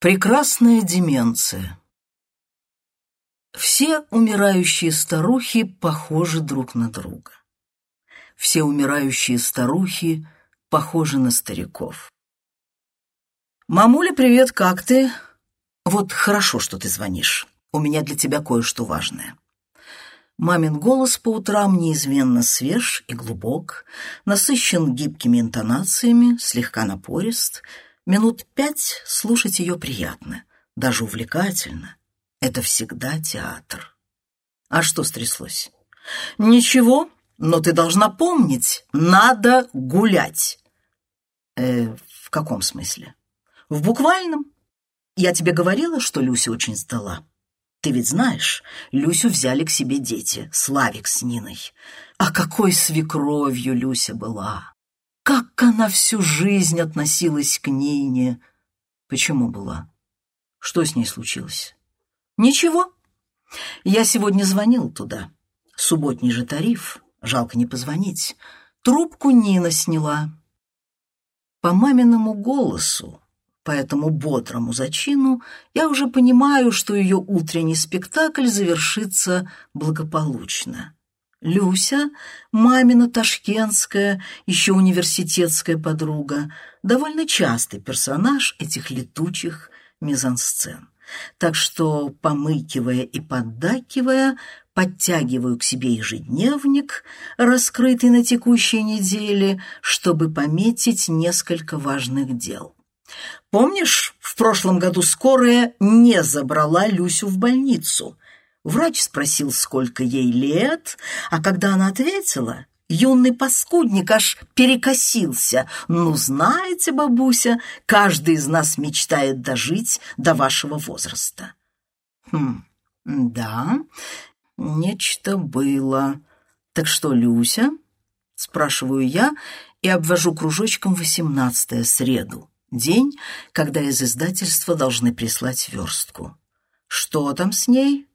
Прекрасная деменция. Все умирающие старухи похожи друг на друга. Все умирающие старухи похожи на стариков. «Мамуля, привет, как ты?» «Вот хорошо, что ты звонишь. У меня для тебя кое-что важное». Мамин голос по утрам неизменно свеж и глубок, насыщен гибкими интонациями, слегка напорист — Минут пять слушать ее приятно, даже увлекательно. Это всегда театр. А что стряслось? Ничего, но ты должна помнить, надо гулять. Э, в каком смысле? В буквальном. Я тебе говорила, что Люся очень сдала. Ты ведь знаешь, Люсю взяли к себе дети, Славик с Ниной. А какой свекровью Люся была! Как она всю жизнь относилась к Нине. Почему была? Что с ней случилось? Ничего. Я сегодня звонил туда. Субботний же тариф. Жалко не позвонить. Трубку Нина сняла. По маминому голосу, по этому бодрому зачину, я уже понимаю, что ее утренний спектакль завершится благополучно. Люся, мамина ташкентская, еще университетская подруга, довольно частый персонаж этих летучих мизансцен. Так что, помыкивая и поддакивая, подтягиваю к себе ежедневник, раскрытый на текущей неделе, чтобы пометить несколько важных дел. Помнишь, в прошлом году скорая не забрала Люсю в больницу – Врач спросил, сколько ей лет, а когда она ответила, юный паскудник аж перекосился. «Ну, знаете, бабуся, каждый из нас мечтает дожить до вашего возраста». «Хм, да, нечто было. Так что, Люся?» — спрашиваю я и обвожу кружочком восемнадцатое среду, день, когда из издательства должны прислать верстку. «Что там с ней?»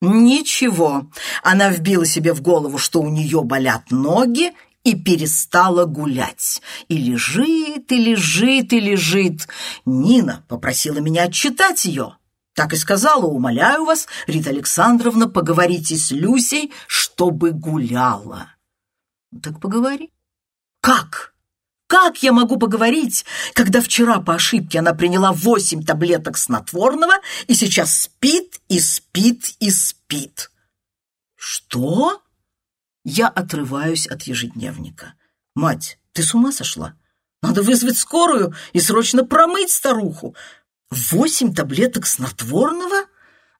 Ничего. Она вбила себе в голову, что у нее болят ноги, и перестала гулять. И лежит, и лежит, и лежит. Нина попросила меня отчитать ее. Так и сказала, умоляю вас, Рита Александровна, поговорите с Люсей, чтобы гуляла. Так поговори. Как? Как я могу поговорить, когда вчера по ошибке она приняла восемь таблеток снотворного и сейчас спит и спит и спит? Что? Я отрываюсь от ежедневника. Мать, ты с ума сошла? Надо вызвать скорую и срочно промыть старуху. Восемь таблеток снотворного?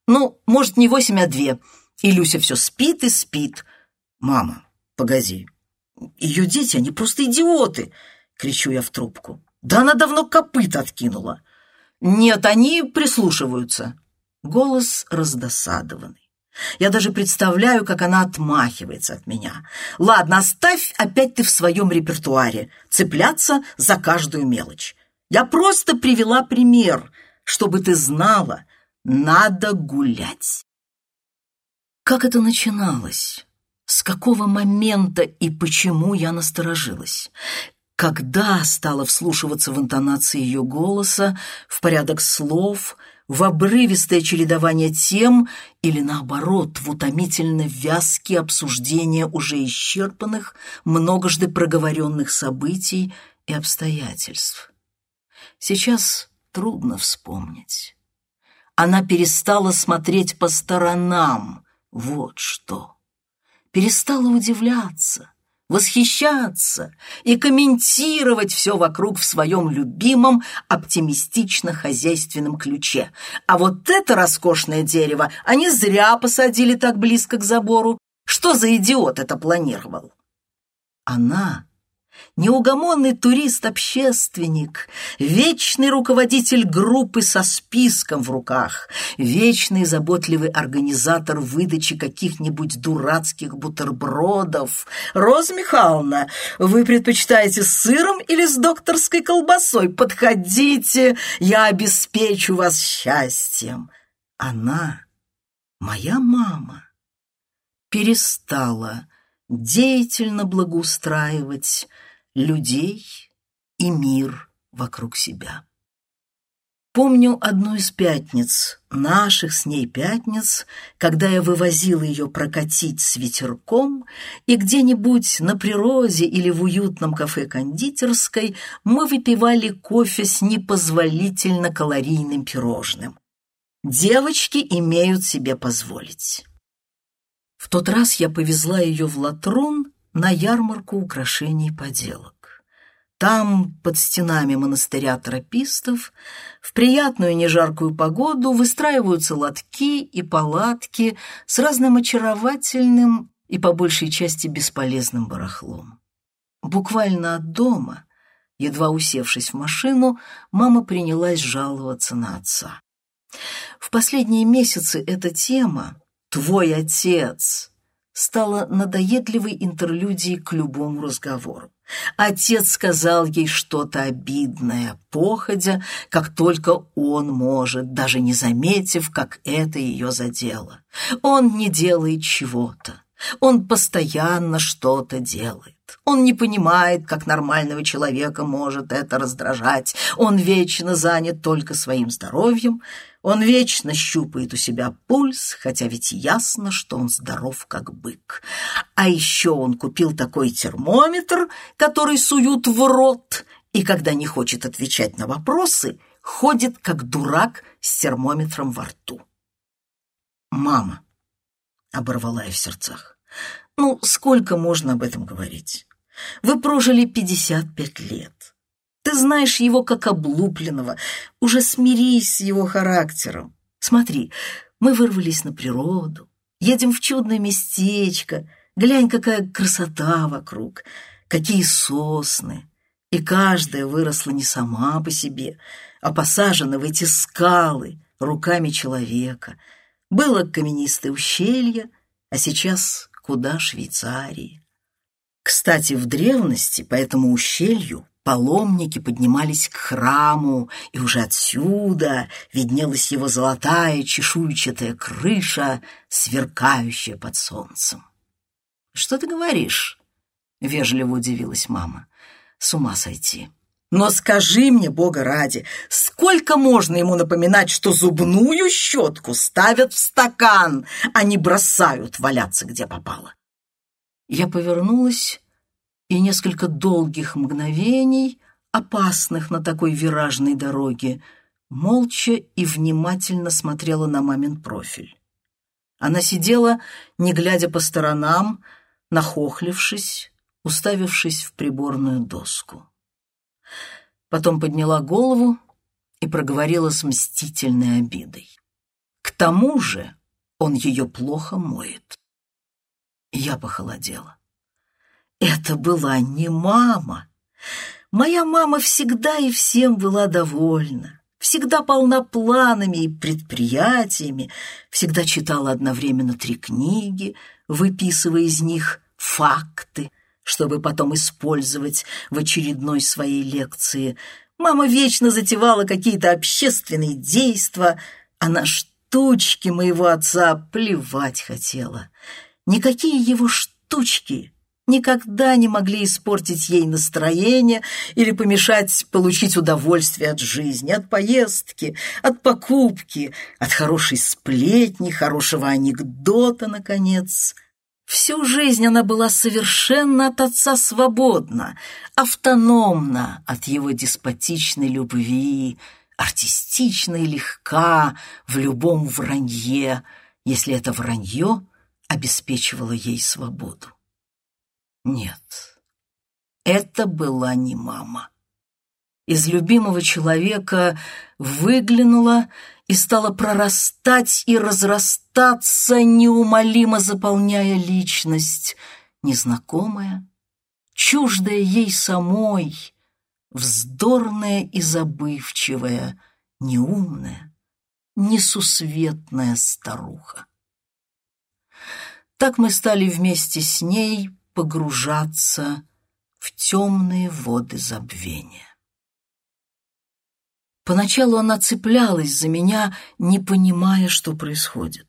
Ну, может, не восемь, а две. И Люся все спит и спит. Мама, погоди. Ее дети, они просто идиоты кричу я в трубку. Да она давно копыт откинула. Нет, они прислушиваются. Голос раздосадованный. Я даже представляю, как она отмахивается от меня. Ладно, оставь опять ты в своем репертуаре цепляться за каждую мелочь. Я просто привела пример, чтобы ты знала, надо гулять. Как это начиналось? С какого момента и почему я насторожилась? Когда стала вслушиваться в интонации ее голоса, в порядок слов, в обрывистое чередование тем или, наоборот, в утомительно вязкие обсуждения уже исчерпанных, многожды проговоренных событий и обстоятельств. Сейчас трудно вспомнить. Она перестала смотреть по сторонам, вот что. Перестала удивляться — восхищаться и комментировать все вокруг в своем любимом оптимистично-хозяйственном ключе. А вот это роскошное дерево они зря посадили так близко к забору. Что за идиот это планировал? Она неугомонный турист-общественник, вечный руководитель группы со списком в руках, вечный заботливый организатор выдачи каких-нибудь дурацких бутербродов. Роза Михайловна, вы предпочитаете с сыром или с докторской колбасой? Подходите, я обеспечу вас счастьем. Она, моя мама, перестала деятельно благоустраивать людей и мир вокруг себя. Помню одну из пятниц, наших с ней пятниц, когда я вывозила ее прокатить с ветерком, и где-нибудь на природе или в уютном кафе-кондитерской мы выпивали кофе с непозволительно калорийным пирожным. Девочки имеют себе позволить. В тот раз я повезла ее в Латрун на ярмарку украшений поделок. Там, под стенами монастыря тропистов, в приятную нежаркую погоду выстраиваются лотки и палатки с разным очаровательным и по большей части бесполезным барахлом. Буквально от дома, едва усевшись в машину, мама принялась жаловаться на отца. В последние месяцы эта тема «твой отец» стала надоедливой интерлюдией к любому разговору. Отец сказал ей что-то обидное, походя, как только он может, даже не заметив, как это ее задело. Он не делает чего-то. Он постоянно что-то делает. Он не понимает, как нормального человека может это раздражать. Он вечно занят только своим здоровьем. Он вечно щупает у себя пульс, хотя ведь ясно, что он здоров, как бык. А еще он купил такой термометр, который суют в рот, и когда не хочет отвечать на вопросы, ходит, как дурак, с термометром во рту. «Мама», — оборвала я в сердцах, — «ну, сколько можно об этом говорить? Вы прожили пятьдесят пять лет. Ты знаешь его как облупленного. Уже смирись с его характером. Смотри, мы вырвались на природу, едем в чудное местечко. Глянь, какая красота вокруг, какие сосны. И каждая выросла не сама по себе, а посажена в эти скалы руками человека. Было каменистое ущелье, а сейчас куда Швейцарии. Кстати, в древности по этому ущелью Паломники поднимались к храму, и уже отсюда виднелась его золотая чешуйчатая крыша, сверкающая под солнцем. «Что ты говоришь?» — вежливо удивилась мама. «С ума сойти!» «Но скажи мне, Бога ради, сколько можно ему напоминать, что зубную щетку ставят в стакан, а не бросают валяться, где попало?» Я повернулась и несколько долгих мгновений, опасных на такой виражной дороге, молча и внимательно смотрела на мамин профиль. Она сидела, не глядя по сторонам, нахохлившись, уставившись в приборную доску. Потом подняла голову и проговорила с мстительной обидой. К тому же он ее плохо моет. Я похолодела. Это была не мама. Моя мама всегда и всем была довольна, всегда полна планами и предприятиями, всегда читала одновременно три книги, выписывая из них факты, чтобы потом использовать в очередной своей лекции. Мама вечно затевала какие-то общественные действия, а на штучки моего отца плевать хотела. Никакие его штучки никогда не могли испортить ей настроение или помешать получить удовольствие от жизни, от поездки, от покупки, от хорошей сплетни, хорошего анекдота, наконец. Всю жизнь она была совершенно от отца свободна, автономна от его деспотичной любви, артистична и легка в любом вранье, если это вранье обеспечивало ей свободу. Нет, это была не мама. Из любимого человека выглянула и стала прорастать и разрастаться, неумолимо заполняя личность, незнакомая, чуждая ей самой, вздорная и забывчивая, неумная, несусветная старуха. Так мы стали вместе с ней погружаться в темные воды забвения. Поначалу она цеплялась за меня, не понимая, что происходит.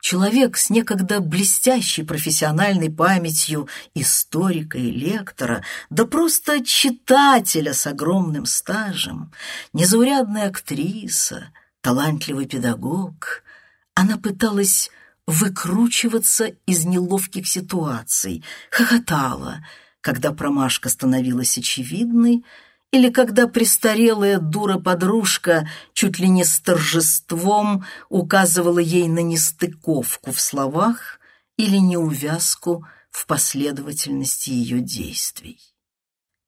Человек с некогда блестящей профессиональной памятью историка и лектора, да просто читателя с огромным стажем, незаурядная актриса, талантливый педагог, она пыталась выкручиваться из неловких ситуаций, хохотала, когда промашка становилась очевидной, или когда престарелая дура-подружка чуть ли не с торжеством указывала ей на нестыковку в словах или неувязку в последовательности ее действий.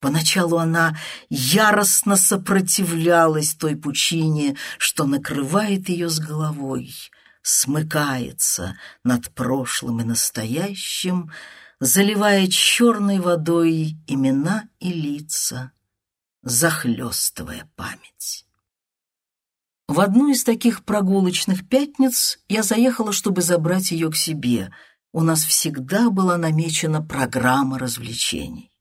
Поначалу она яростно сопротивлялась той пучине, что накрывает ее с головой, смыкается над прошлым и настоящим, заливая черной водой имена и лица, захлестывая память. В одну из таких прогулочных пятниц я заехала, чтобы забрать ее к себе. У нас всегда была намечена программа развлечений.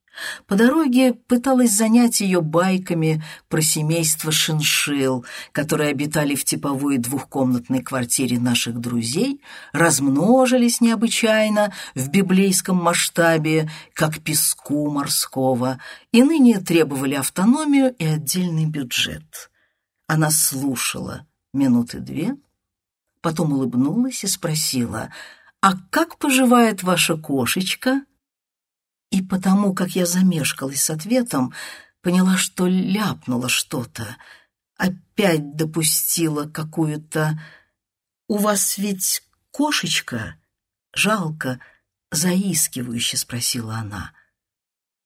По дороге пыталась занять ее байками про семейство шиншилл, которые обитали в типовой двухкомнатной квартире наших друзей, размножились необычайно в библейском масштабе, как песку морского, и ныне требовали автономию и отдельный бюджет. Она слушала минуты две, потом улыбнулась и спросила, «А как поживает ваша кошечка?» И потому, как я замешкалась с ответом, поняла, что ляпнула что-то. Опять допустила какую-то... «У вас ведь кошечка?» «Жалко», — заискивающе спросила она.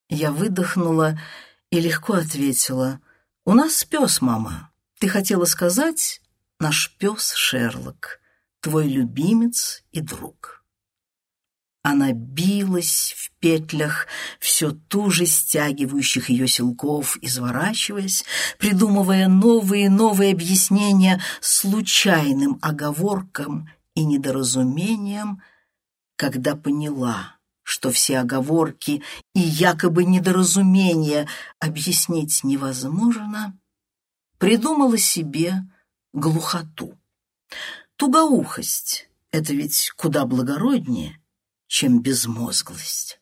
Я выдохнула и легко ответила. «У нас пес, мама. Ты хотела сказать, наш пес Шерлок, твой любимец и друг». Она билась в петлях, все туже стягивающих ее силков, изворачиваясь, придумывая новые и новые объяснения случайным оговоркам и недоразумениям, когда поняла, что все оговорки и якобы недоразумения объяснить невозможно, придумала себе глухоту. Тугоухость — это ведь куда благороднее — чем безмозглость.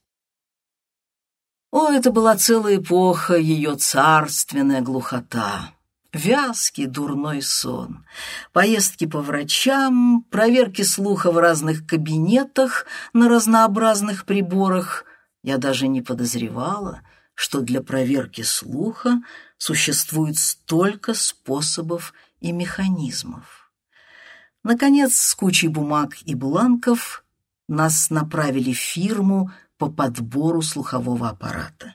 О, это была целая эпоха, ее царственная глухота, вязкий дурной сон, поездки по врачам, проверки слуха в разных кабинетах на разнообразных приборах. Я даже не подозревала, что для проверки слуха существует столько способов и механизмов. Наконец, с кучей бумаг и бланков нас направили в фирму по подбору слухового аппарата.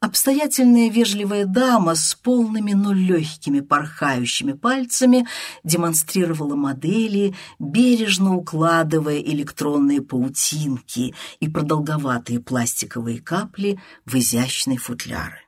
Обстоятельная вежливая дама с полными, но легкими порхающими пальцами демонстрировала модели, бережно укладывая электронные паутинки и продолговатые пластиковые капли в изящные футляры.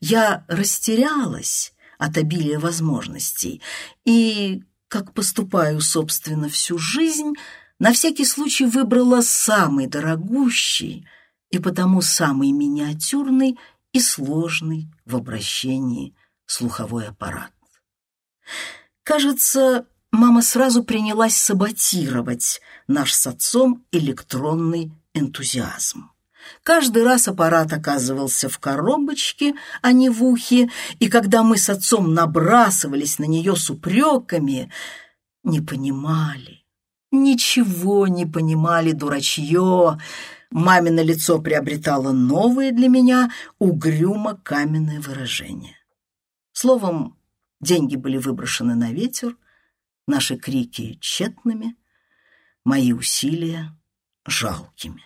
Я растерялась от обилия возможностей и, как поступаю, собственно, всю жизнь, на всякий случай выбрала самый дорогущий и потому самый миниатюрный и сложный в обращении слуховой аппарат. Кажется, мама сразу принялась саботировать наш с отцом электронный энтузиазм. Каждый раз аппарат оказывался в коробочке, а не в ухе, и когда мы с отцом набрасывались на нее с упреками, не понимали, ничего не понимали, дурачье. Мамино лицо приобретало новые для меня угрюмо-каменное выражение. Словом, деньги были выброшены на ветер, наши крики тщетными, мои усилия жалкими.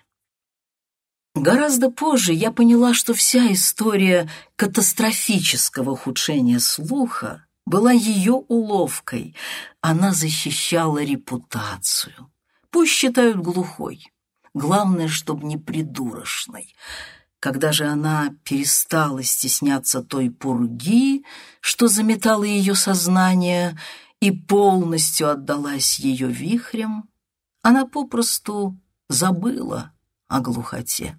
Гораздо позже я поняла, что вся история катастрофического ухудшения слуха была ее уловкой. Она защищала репутацию. Пусть считают глухой. Главное, чтобы не придурочной. Когда же она перестала стесняться той пурги, что заметала ее сознание, и полностью отдалась ее вихрем, она попросту забыла о глухоте.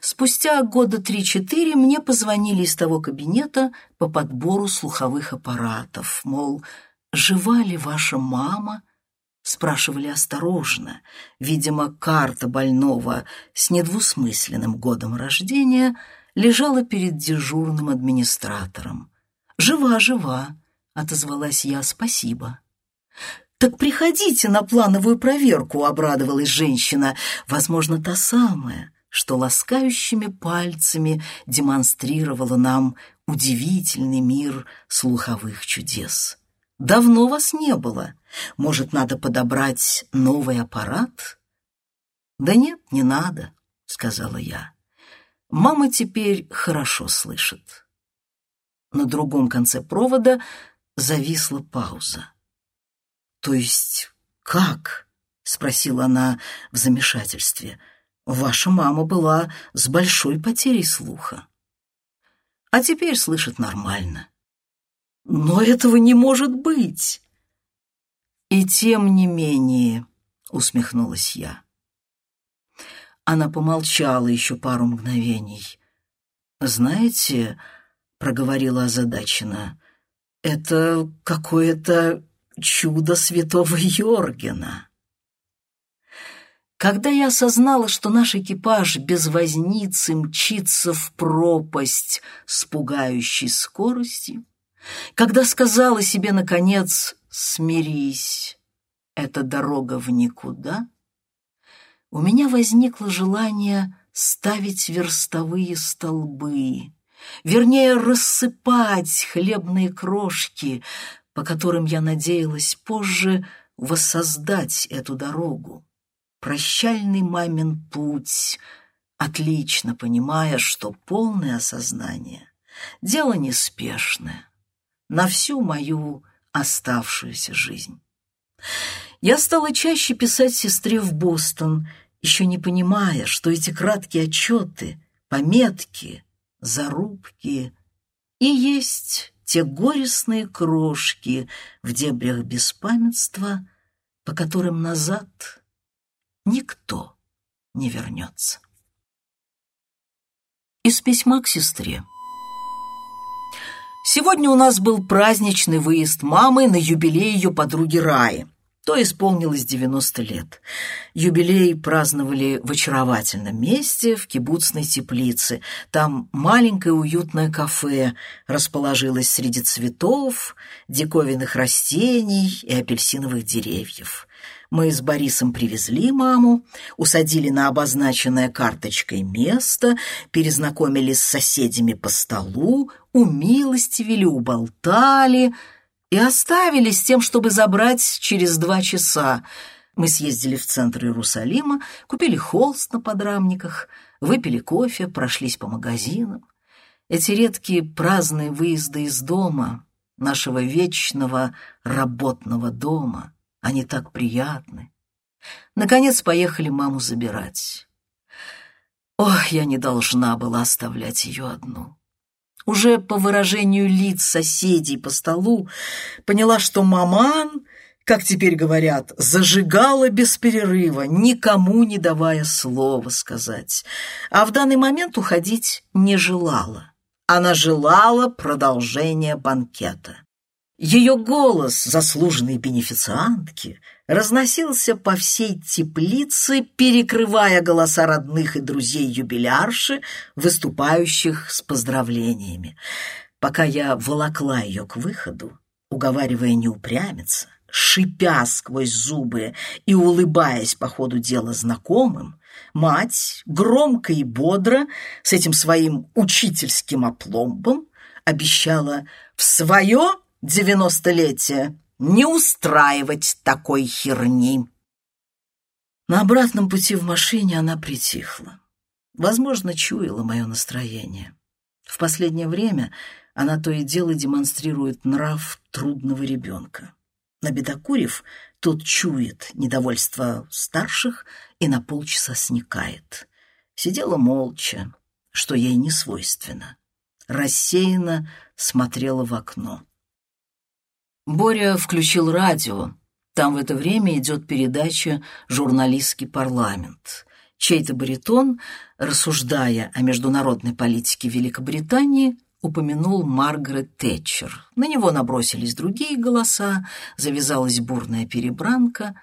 Спустя года три-четыре мне позвонили из того кабинета по подбору слуховых аппаратов, мол, жива ли ваша мама, спрашивали осторожно. Видимо, карта больного с недвусмысленным годом рождения лежала перед дежурным администратором. «Жива, жива», — отозвалась я, — «спасибо». «Так приходите на плановую проверку», — обрадовалась женщина. «Возможно, та самая, что ласкающими пальцами демонстрировала нам удивительный мир слуховых чудес. Давно вас не было. Может, надо подобрать новый аппарат?» «Да нет, не надо», — сказала я. «Мама теперь хорошо слышит». На другом конце провода зависла пауза. «То есть как?» — спросила она в замешательстве. «Ваша мама была с большой потерей слуха, а теперь слышит нормально». «Но этого не может быть!» «И тем не менее», — усмехнулась я. Она помолчала еще пару мгновений. «Знаете», — проговорила озадаченно, — «это какое-то чудо святого Йоргена». Когда я осознала, что наш экипаж без возницы мчится в пропасть с пугающей скоростью, когда сказала себе, наконец, «смирись, это дорога в никуда», у меня возникло желание ставить верстовые столбы, вернее, рассыпать хлебные крошки, по которым я надеялась позже воссоздать эту дорогу. Прощальный мамин путь, отлично понимая, что полное осознание — дело неспешное на всю мою оставшуюся жизнь. Я стала чаще писать сестре в Бостон, еще не понимая, что эти краткие отчеты, пометки, зарубки и есть те горестные крошки в дебрях беспамятства, по которым назад никто не вернется. Из письма к сестре. Сегодня у нас был праздничный выезд мамы на юбилей ее подруги Раи. То исполнилось 90 лет. Юбилей праздновали в очаровательном месте, в кибуцной теплице. Там маленькое уютное кафе расположилось среди цветов, диковинных растений и апельсиновых деревьев. Мы с Борисом привезли маму, усадили на обозначенное карточкой место, перезнакомились с соседями по столу, умилостивили, уболтали и оставили с тем, чтобы забрать через два часа. Мы съездили в центр Иерусалима, купили холст на подрамниках, выпили кофе, прошлись по магазинам. Эти редкие праздные выезды из дома, нашего вечного работного дома — они так приятны. Наконец поехали маму забирать. Ох, я не должна была оставлять ее одну. Уже по выражению лиц соседей по столу поняла, что маман, как теперь говорят, зажигала без перерыва, никому не давая слова сказать, а в данный момент уходить не желала. Она желала продолжения банкета. Ее голос, заслуженной бенефициантки, разносился по всей теплице, перекрывая голоса родных и друзей юбилярши, выступающих с поздравлениями. Пока я волокла ее к выходу, уговаривая не упрямиться, шипя сквозь зубы и улыбаясь по ходу дела знакомым, мать громко и бодро с этим своим учительским опломбом обещала в свое девяностолетия не устраивать такой херни. На обратном пути в машине она притихла. Возможно, чуяла мое настроение. В последнее время она то и дело демонстрирует нрав трудного ребенка. Набедокурив, тот чует недовольство старших и на полчаса сникает. Сидела молча, что ей не свойственно. Рассеянно смотрела в окно. Боря включил радио. Там в это время идет передача «Журналистский парламент». Чей-то баритон, рассуждая о международной политике Великобритании, упомянул Маргарет Тэтчер. На него набросились другие голоса, завязалась бурная перебранка.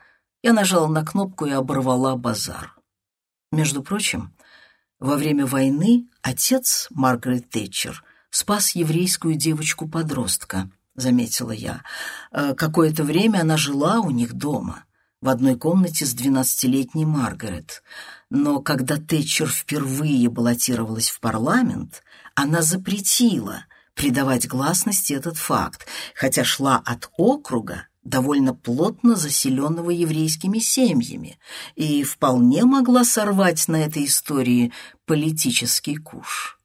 Я нажала на кнопку и оборвала базар. Между прочим, во время войны отец Маргарет Тэтчер спас еврейскую девочку-подростка, заметила я. Э, какое-то время она жила у них дома, в одной комнате с двенадцатилетней Маргарет. Но когда Тэтчер впервые баллотировалась в парламент, она запретила придавать гласности этот факт, хотя шла от округа, довольно плотно заселенного еврейскими семьями, и вполне могла сорвать на этой истории политический куш.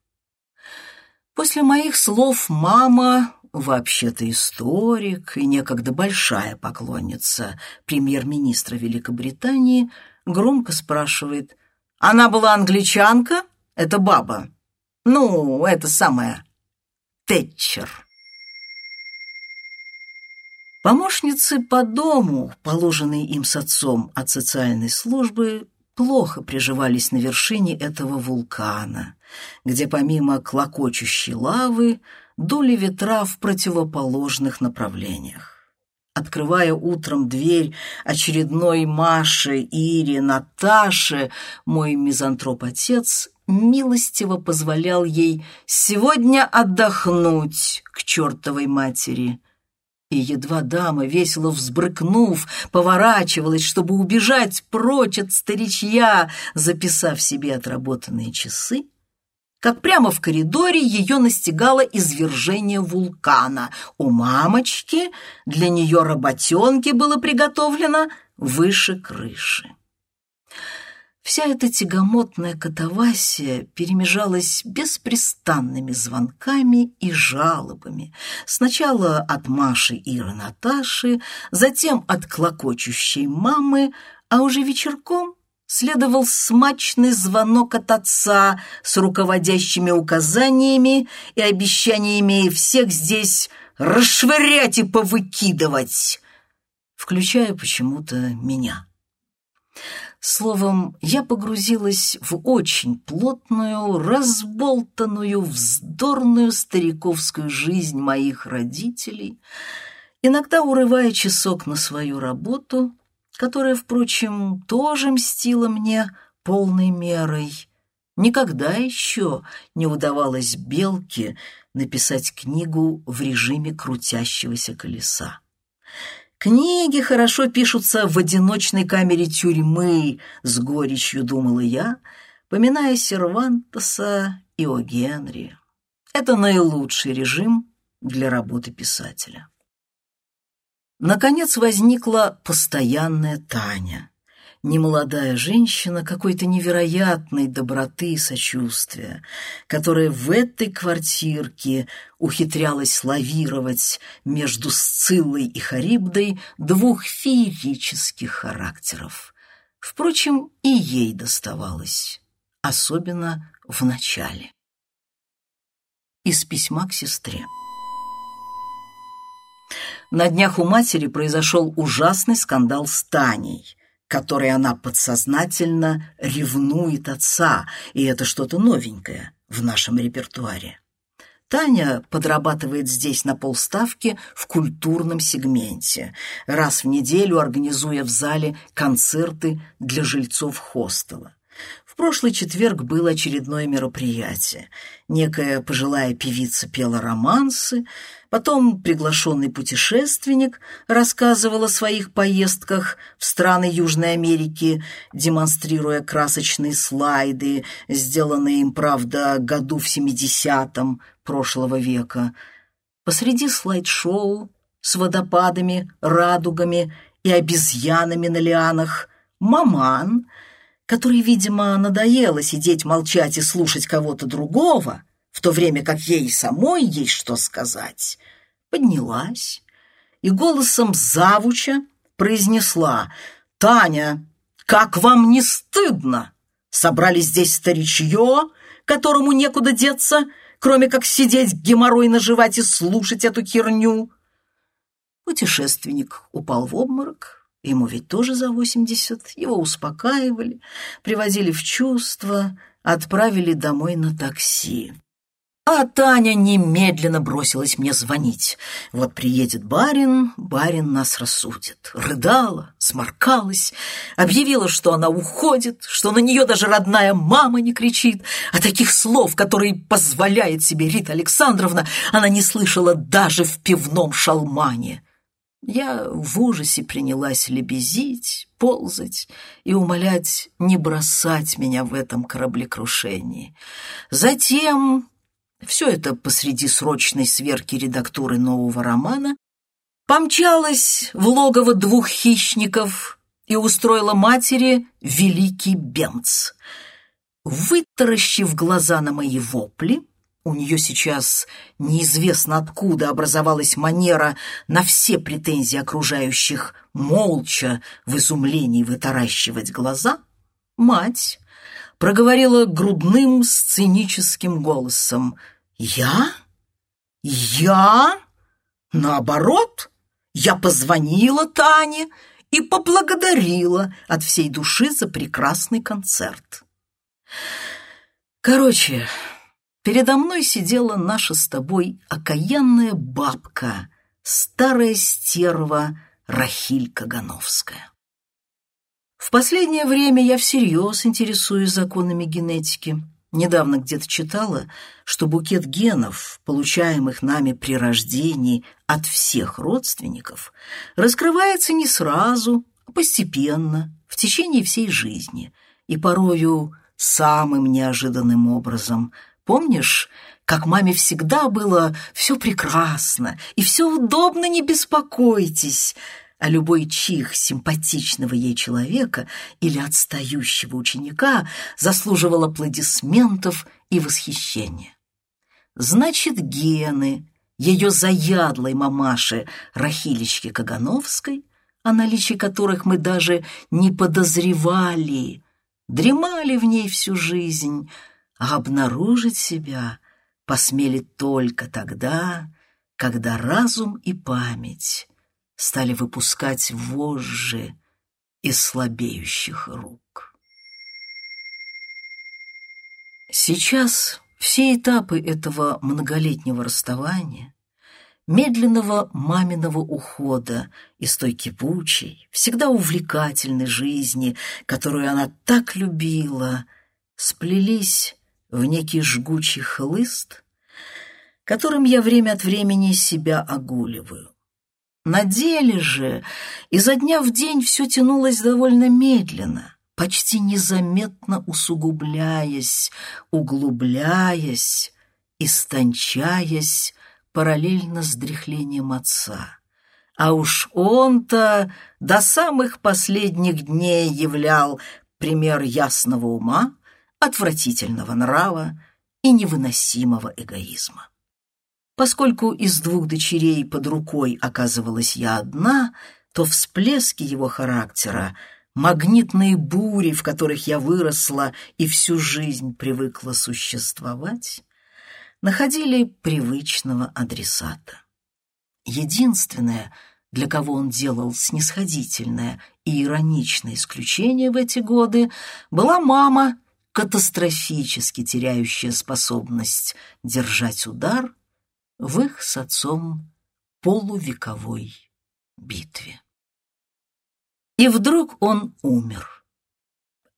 После моих слов мама, вообще-то историк и некогда большая поклонница премьер-министра Великобритании, громко спрашивает, «Она была англичанка? Это баба. Ну, это самая Тэтчер». Помощницы по дому, положенные им с отцом от социальной службы, плохо приживались на вершине этого вулкана, где помимо клокочущей лавы дули ветра в противоположных направлениях. Открывая утром дверь очередной Маше, Ире, Наташе, мой мизантроп-отец милостиво позволял ей сегодня отдохнуть к чертовой матери — и едва дама, весело взбрыкнув, поворачивалась, чтобы убежать прочь от старичья, записав себе отработанные часы, как прямо в коридоре ее настигало извержение вулкана. У мамочки для нее работенки было приготовлено выше крыши. Вся эта тягомотная катавасия перемежалась беспрестанными звонками и жалобами. Сначала от Маши и Наташи, затем от клокочущей мамы, а уже вечерком следовал смачный звонок от отца с руководящими указаниями и обещаниями всех здесь расшвырять и повыкидывать, включая почему-то меня. Словом, я погрузилась в очень плотную, разболтанную, вздорную стариковскую жизнь моих родителей, иногда урывая часок на свою работу, которая, впрочем, тоже мстила мне полной мерой. Никогда еще не удавалось Белке написать книгу в режиме крутящегося колеса. Книги хорошо пишутся в одиночной камере тюрьмы, с горечью думала я, поминая Сервантеса и О. Генри. Это наилучший режим для работы писателя. Наконец возникла постоянная Таня немолодая женщина какой-то невероятной доброты и сочувствия, которая в этой квартирке ухитрялась лавировать между Сциллой и Харибдой двух феерических характеров. Впрочем, и ей доставалось, особенно в начале. Из письма к сестре. На днях у матери произошел ужасный скандал с Таней, которой она подсознательно ревнует отца, и это что-то новенькое в нашем репертуаре. Таня подрабатывает здесь на полставки в культурном сегменте, раз в неделю организуя в зале концерты для жильцов хостела. В прошлый четверг было очередное мероприятие. Некая пожилая певица пела романсы, Потом приглашенный путешественник рассказывал о своих поездках в страны Южной Америки, демонстрируя красочные слайды, сделанные им, правда, году в 70-м прошлого века. Посреди слайд-шоу с водопадами, радугами и обезьянами на лианах маман, который, видимо, надоело сидеть молчать и слушать кого-то другого — в то время как ей самой есть что сказать, поднялась и голосом завуча произнесла «Таня, как вам не стыдно? Собрали здесь старичье, которому некуда деться, кроме как сидеть геморрой наживать и слушать эту херню». Путешественник упал в обморок, ему ведь тоже за восемьдесят, его успокаивали, приводили в чувство, отправили домой на такси. А Таня немедленно бросилась мне звонить. Вот приедет барин, барин нас рассудит. Рыдала, сморкалась, объявила, что она уходит, что на нее даже родная мама не кричит. А таких слов, которые позволяет себе Рита Александровна, она не слышала даже в пивном шалмане. Я в ужасе принялась лебезить, ползать и умолять не бросать меня в этом кораблекрушении. Затем все это посреди срочной сверки редактуры нового романа, помчалась в логово двух хищников и устроила матери великий бемц. Вытаращив глаза на мои вопли, у нее сейчас неизвестно откуда образовалась манера на все претензии окружающих молча в изумлении вытаращивать глаза, мать проговорила грудным сценическим голосом. «Я? Я? Наоборот, я позвонила Тане и поблагодарила от всей души за прекрасный концерт». Короче, передо мной сидела наша с тобой окаянная бабка, старая стерва Рахиль Кагановская. В последнее время я всерьез интересуюсь законами генетики. Недавно где-то читала, что букет генов, получаемых нами при рождении от всех родственников, раскрывается не сразу, а постепенно, в течение всей жизни, и порою самым неожиданным образом. Помнишь, как маме всегда было все прекрасно и все удобно, не беспокойтесь, а любой чих симпатичного ей человека или отстающего ученика заслуживал аплодисментов и восхищения. Значит, гены ее заядлой мамаши Рахилечки Кагановской, о наличии которых мы даже не подозревали, дремали в ней всю жизнь, а обнаружить себя посмели только тогда, когда разум и память стали выпускать вожжи из слабеющих рук. Сейчас все этапы этого многолетнего расставания, медленного маминого ухода из той кипучей, всегда увлекательной жизни, которую она так любила, сплелись в некий жгучий хлыст, которым я время от времени себя огуливаю. На деле же изо дня в день все тянулось довольно медленно, почти незаметно усугубляясь, углубляясь, истончаясь параллельно с дряхлением отца. А уж он-то до самых последних дней являл пример ясного ума, отвратительного нрава и невыносимого эгоизма. Поскольку из двух дочерей под рукой оказывалась я одна, то всплески его характера, магнитные бури, в которых я выросла и всю жизнь привыкла существовать, находили привычного адресата. Единственное, для кого он делал снисходительное и ироничное исключение в эти годы, была мама, катастрофически теряющая способность держать удар в их с отцом полувековой битве. И вдруг он умер.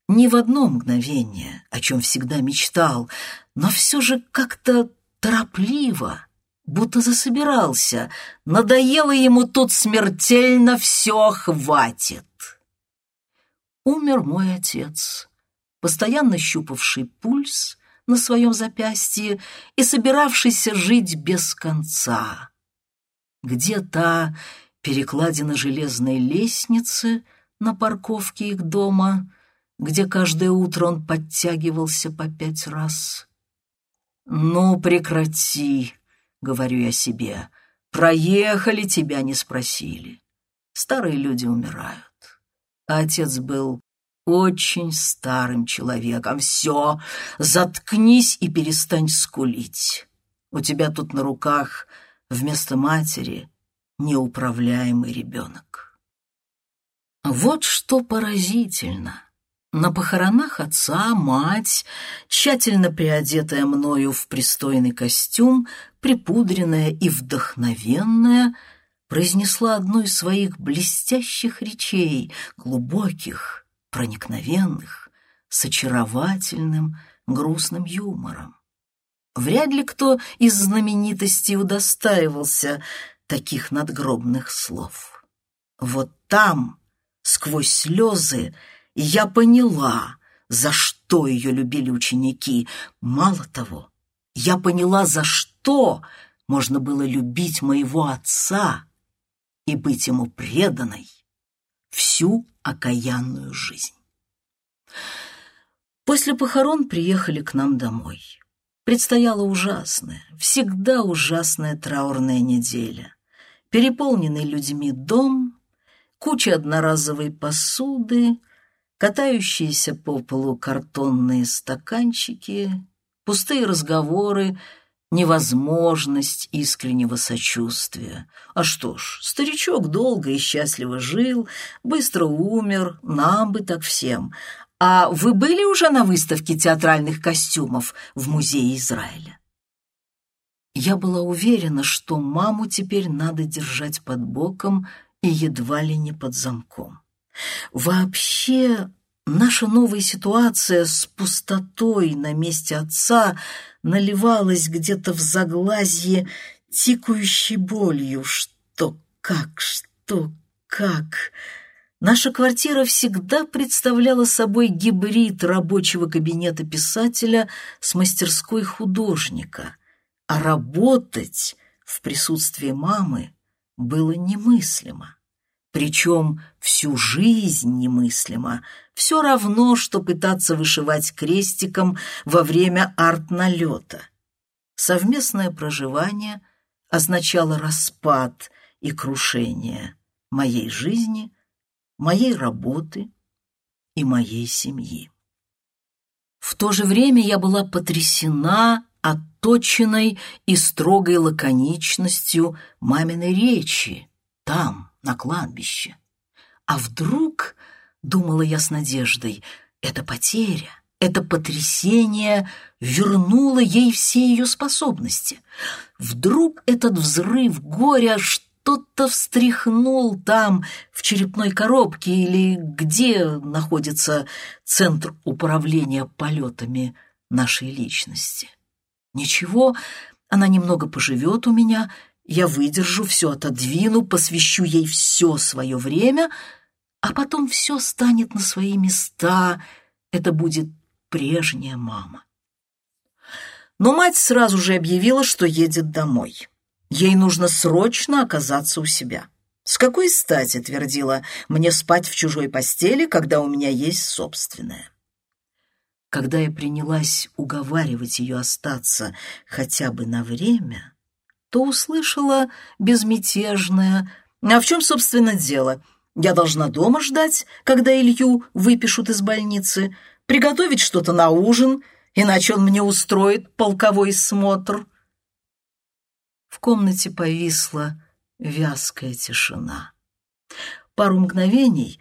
Не в одно мгновение, о чем всегда мечтал, но все же как-то торопливо, будто засобирался. Надоело ему тут смертельно все хватит. Умер мой отец, постоянно щупавший пульс, на своем запястье и собиравшийся жить без конца. Где та перекладина железной лестницы на парковке их дома, где каждое утро он подтягивался по пять раз. «Ну, прекрати», — говорю я себе, — «проехали, тебя не спросили». Старые люди умирают. А отец был очень старым человеком. Все, заткнись и перестань скулить. У тебя тут на руках вместо матери неуправляемый ребенок. Вот что поразительно. На похоронах отца мать, тщательно приодетая мною в пристойный костюм, припудренная и вдохновенная, произнесла одну из своих блестящих речей, глубоких, проникновенных, с очаровательным, грустным юмором. Вряд ли кто из знаменитостей удостаивался таких надгробных слов. Вот там, сквозь слезы, я поняла, за что ее любили ученики. Мало того, я поняла, за что можно было любить моего отца и быть ему преданной всю окаянную жизнь. После похорон приехали к нам домой. Предстояла ужасная, всегда ужасная траурная неделя. Переполненный людьми дом, куча одноразовой посуды, катающиеся по полу картонные стаканчики, пустые разговоры, невозможность искреннего сочувствия. А что ж, старичок долго и счастливо жил, быстро умер, нам бы так всем. А вы были уже на выставке театральных костюмов в Музее Израиля? Я была уверена, что маму теперь надо держать под боком и едва ли не под замком. Вообще, наша новая ситуация с пустотой на месте отца наливалась где-то в заглазье тикающей болью. Что как, что как... Наша квартира всегда представляла собой гибрид рабочего кабинета писателя с мастерской художника, а работать в присутствии мамы было немыслимо. Причем всю жизнь немыслимо, все равно, что пытаться вышивать крестиком во время арт-налета. Совместное проживание означало распад и крушение моей жизни – моей работы и моей семьи. В то же время я была потрясена отточенной и строгой лаконичностью маминой речи там, на кладбище. А вдруг, думала я с надеждой, эта потеря, это потрясение вернуло ей все ее способности. Вдруг этот взрыв горя кто-то встряхнул там, в черепной коробке, или где находится центр управления полетами нашей личности. Ничего, она немного поживет у меня, я выдержу, все отодвину, посвящу ей все свое время, а потом все станет на свои места, это будет прежняя мама. Но мать сразу же объявила, что едет домой. Ей нужно срочно оказаться у себя. С какой стати, твердила, мне спать в чужой постели, когда у меня есть собственная? Когда я принялась уговаривать ее остаться хотя бы на время, то услышала безмятежное «А в чем, собственно, дело? Я должна дома ждать, когда Илью выпишут из больницы, приготовить что-то на ужин, иначе он мне устроит полковой смотр». В комнате повисла вязкая тишина. Пару мгновений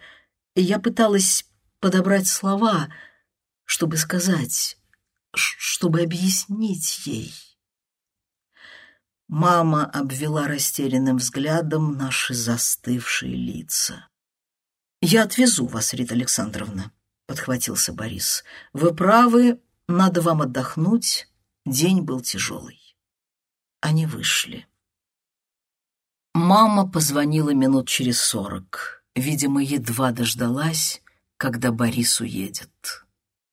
я пыталась подобрать слова, чтобы сказать, чтобы объяснить ей. Мама обвела растерянным взглядом наши застывшие лица. «Я отвезу вас, Рита Александровна», — подхватился Борис. «Вы правы, надо вам отдохнуть, день был тяжелый». Они вышли. Мама позвонила минут через сорок. Видимо, едва дождалась, когда Борис уедет.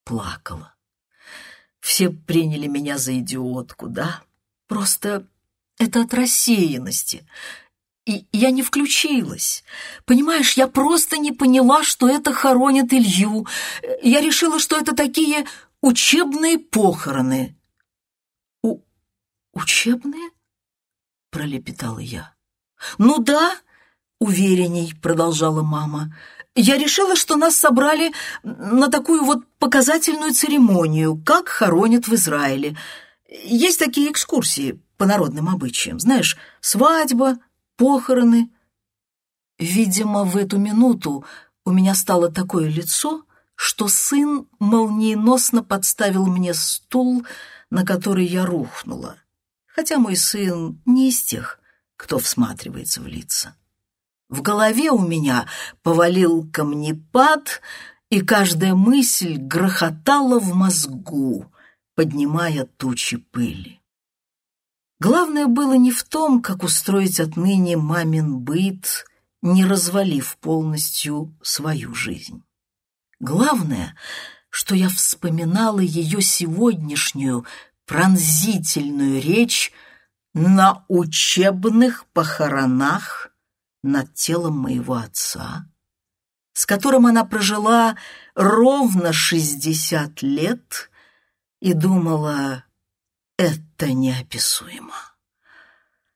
Плакала. Все приняли меня за идиотку, да? Просто это от рассеянности. И я не включилась. Понимаешь, я просто не поняла, что это хоронят Илью. Я решила, что это такие учебные похороны. «Учебные?» — пролепетала я. «Ну да», — уверенней продолжала мама. «Я решила, что нас собрали на такую вот показательную церемонию, как хоронят в Израиле. Есть такие экскурсии по народным обычаям, знаешь, свадьба, похороны». Видимо, в эту минуту у меня стало такое лицо, что сын молниеносно подставил мне стул, на который я рухнула, хотя мой сын не из тех, кто всматривается в лица. В голове у меня повалил камнепад, и каждая мысль грохотала в мозгу, поднимая тучи пыли. Главное было не в том, как устроить отныне мамин быт, не развалив полностью свою жизнь. Главное, что я вспоминала ее сегодняшнюю пронзительную речь на учебных похоронах над телом моего отца, с которым она прожила ровно шестьдесят лет и думала, это неописуемо.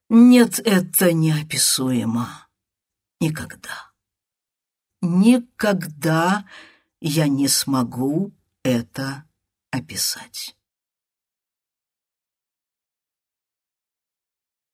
Нет, это неописуемо. Никогда. Никогда я не смогу это описать.